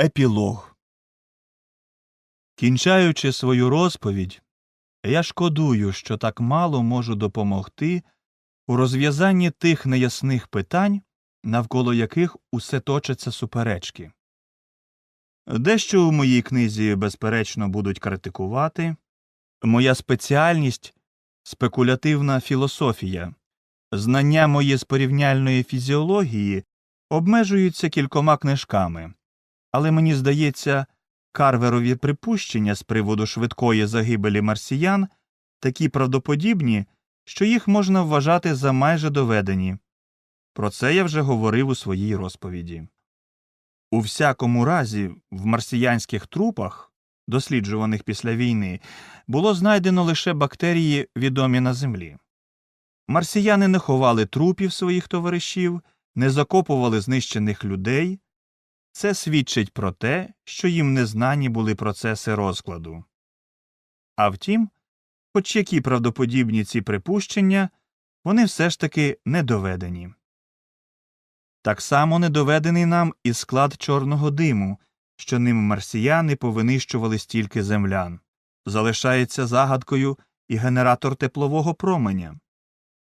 Епілог Кінчаючи свою розповідь, я шкодую, що так мало можу допомогти у розв'язанні тих неясних питань, навколо яких усе точаться суперечки. Дещо у моїй книзі, безперечно, будуть критикувати. Моя спеціальність спекулятивна філософія. Знання мої з порівняльної фізіології обмежуються кількома книжками, але мені здається, карверові припущення з приводу швидкої загибелі марсіян такі правдоподібні, що їх можна вважати за майже доведені. Про це я вже говорив у своїй розповіді. У всякому разі, в марсіянських трупах, досліджуваних після війни, було знайдено лише бактерії, відомі на землі. Марсіяни не ховали трупів своїх товаришів, не закопували знищених людей. Це свідчить про те, що їм незнані були процеси розкладу. А втім, хоч які правдоподібні ці припущення, вони все ж таки не доведені. Так само не доведений нам і склад чорного диму, що ним марсіяни повинищували стільки землян. Залишається загадкою і генератор теплового променя.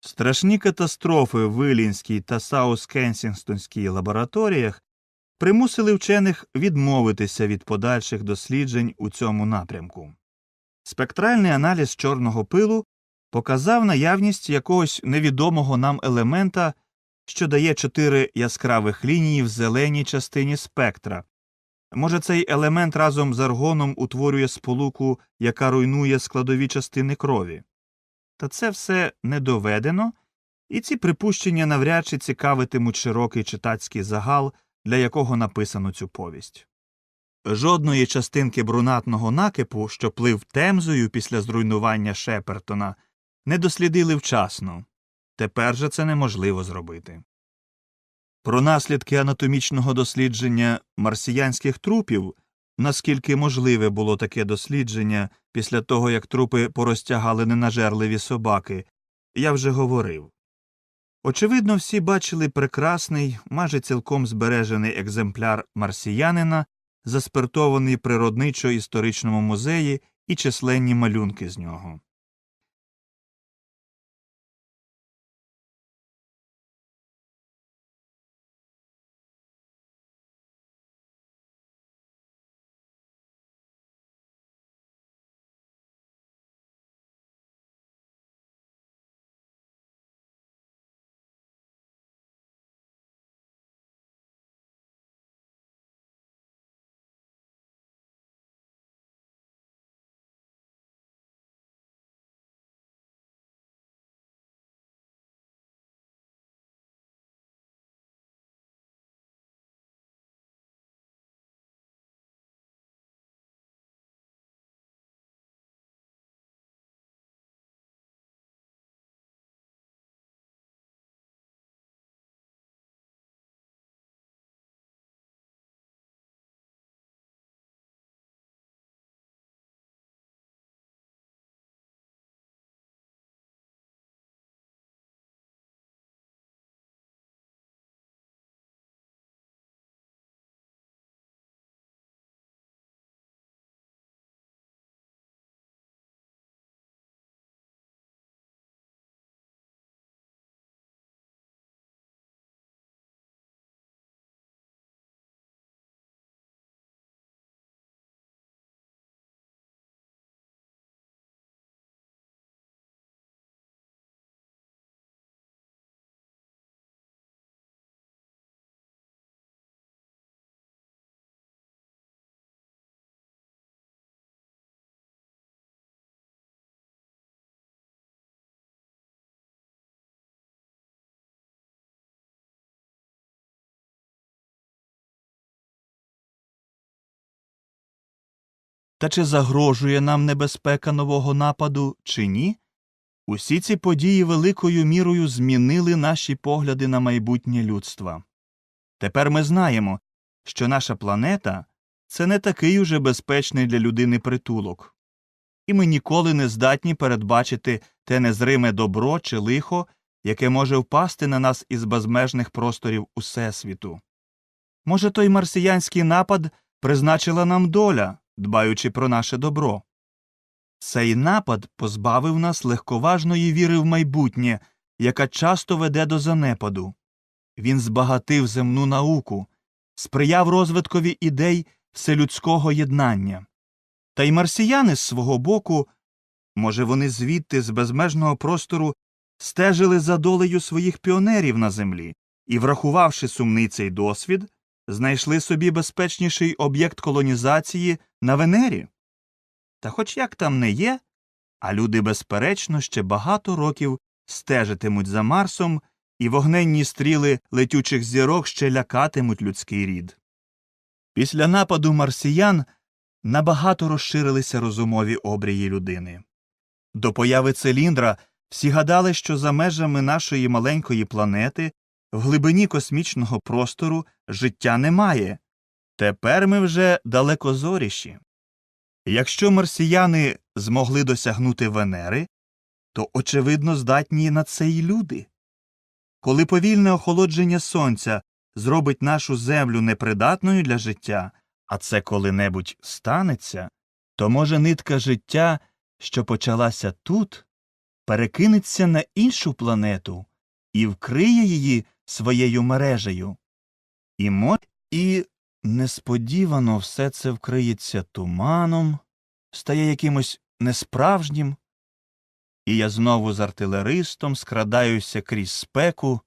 Страшні катастрофи в Вилінській та Саус-Кенсінгтонській лабораторіях примусили вчених відмовитися від подальших досліджень у цьому напрямку. Спектральний аналіз чорного пилу показав наявність якогось невідомого нам елемента, що дає чотири яскравих лінії в зеленій частині спектра. Може, цей елемент разом з аргоном утворює сполуку, яка руйнує складові частини крові. Та це все не доведено, і ці припущення навряд чи цікавитимуть широкий читацький загал, для якого написано цю повість. Жодної частинки брунатного накипу, що плив темзою після зруйнування Шепертона, не дослідили вчасно. Тепер же це неможливо зробити. Про наслідки анатомічного дослідження марсіянських трупів, наскільки можливе було таке дослідження після того, як трупи порозтягали ненажерливі собаки, я вже говорив. Очевидно, всі бачили прекрасний, майже цілком збережений екземпляр марсіянина, заспиртований природничо історичному музеї і численні малюнки з нього. Та чи загрожує нам небезпека нового нападу, чи ні? Усі ці події великою мірою змінили наші погляди на майбутнє людства. Тепер ми знаємо, що наша планета це не такий уже безпечний для людини притулок, і ми ніколи не здатні передбачити те незриме добро чи лихо, яке може впасти на нас із безмежних просторів Усесвіту. Може, той марсіянський напад призначила нам доля, дбаючи про наше добро. Цей напад позбавив нас легковажної віри в майбутнє, яка часто веде до занепаду. Він збагатив земну науку, сприяв розвиткові ідей вселюдського єднання. Та й марсіяни з свого боку, може, вони звідти з безмежного простору стежили за долею своїх піонерів на землі і, врахувавши сумний цей досвід, знайшли собі безпечніший об'єкт колонізації на Венері. Та хоч як там не є, а люди, безперечно, ще багато років стежитимуть за Марсом, і вогненні стріли летючих зірок ще лякатимуть людський рід. Після нападу марсіян набагато розширилися розумові обрії людини. До появи циліндра всі гадали, що за межами нашої маленької планети в глибині космічного простору життя немає. Тепер ми вже далекозоріші. Якщо марсіяни змогли досягнути Венери, то, очевидно, здатні на це й люди. Коли повільне охолодження сонця зробить нашу землю непридатною для життя, а це коли-небудь станеться, то, може, нитка життя, що почалася тут, перекинеться на іншу планету і вкриє її своєю мережею. І і несподівано все це вкриється туманом, стає якимось несправжнім, і я знову з артилеристом скрадаюся крізь спеку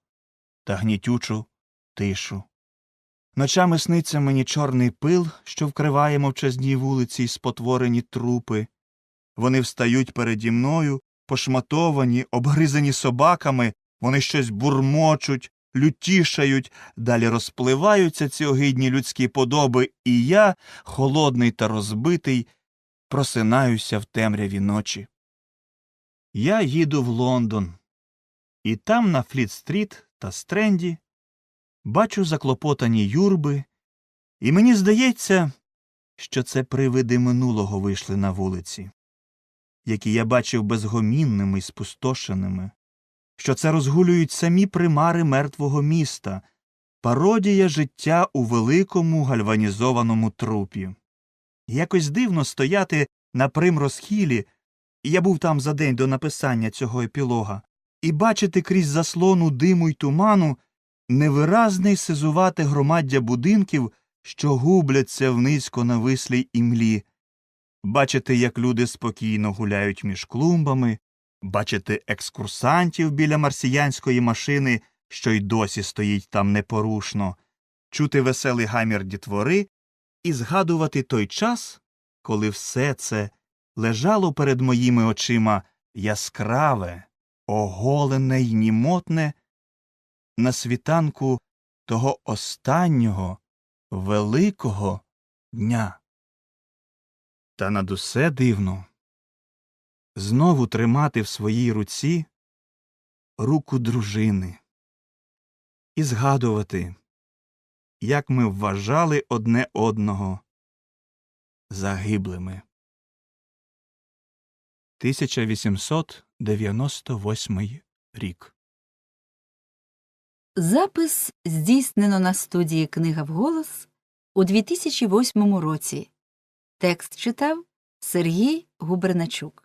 та гнітючу тишу. Ночами сниться мені чорний пил, що вкриває мовчазній вулиці й спотворені трупи. Вони встають переді мною, пошматовані, обгризані собаками, вони щось бурмочуть, лютішають, далі розпливаються ці огидні людські подоби, і я, холодний та розбитий, просинаюся в темряві ночі. Я їду в Лондон, і там, на Фліт-стріт та Стренді, бачу заклопотані юрби, і мені здається, що це привиди минулого вийшли на вулиці, які я бачив безгомінними й спустошеними, що це розгулюють самі примари мертвого міста, пародія життя у великому гальванізованому трупі. Якось дивно стояти на примрозхілі, я був там за день до написання цього епілога, і бачити крізь заслону диму й туману невиразне й сизувате громаддя будинків, що губляться в низько навислій імлі, бачити, як люди спокійно гуляють між клумбами, бачити екскурсантів біля марсіянської машини, що й досі стоїть там непорушно, чути веселий гамір дітвори і згадувати той час, коли все це лежало перед моїми очима яскраве, оголене й німотне на світанку того останнього великого дня. Та над усе дивно знову тримати в своїй руці руку дружини і згадувати, як ми вважали одне одного загиблими. 1898 рік. Запис здійснено на студії Книга вголос у 2008 році. Текст читав Сергій Губерначук.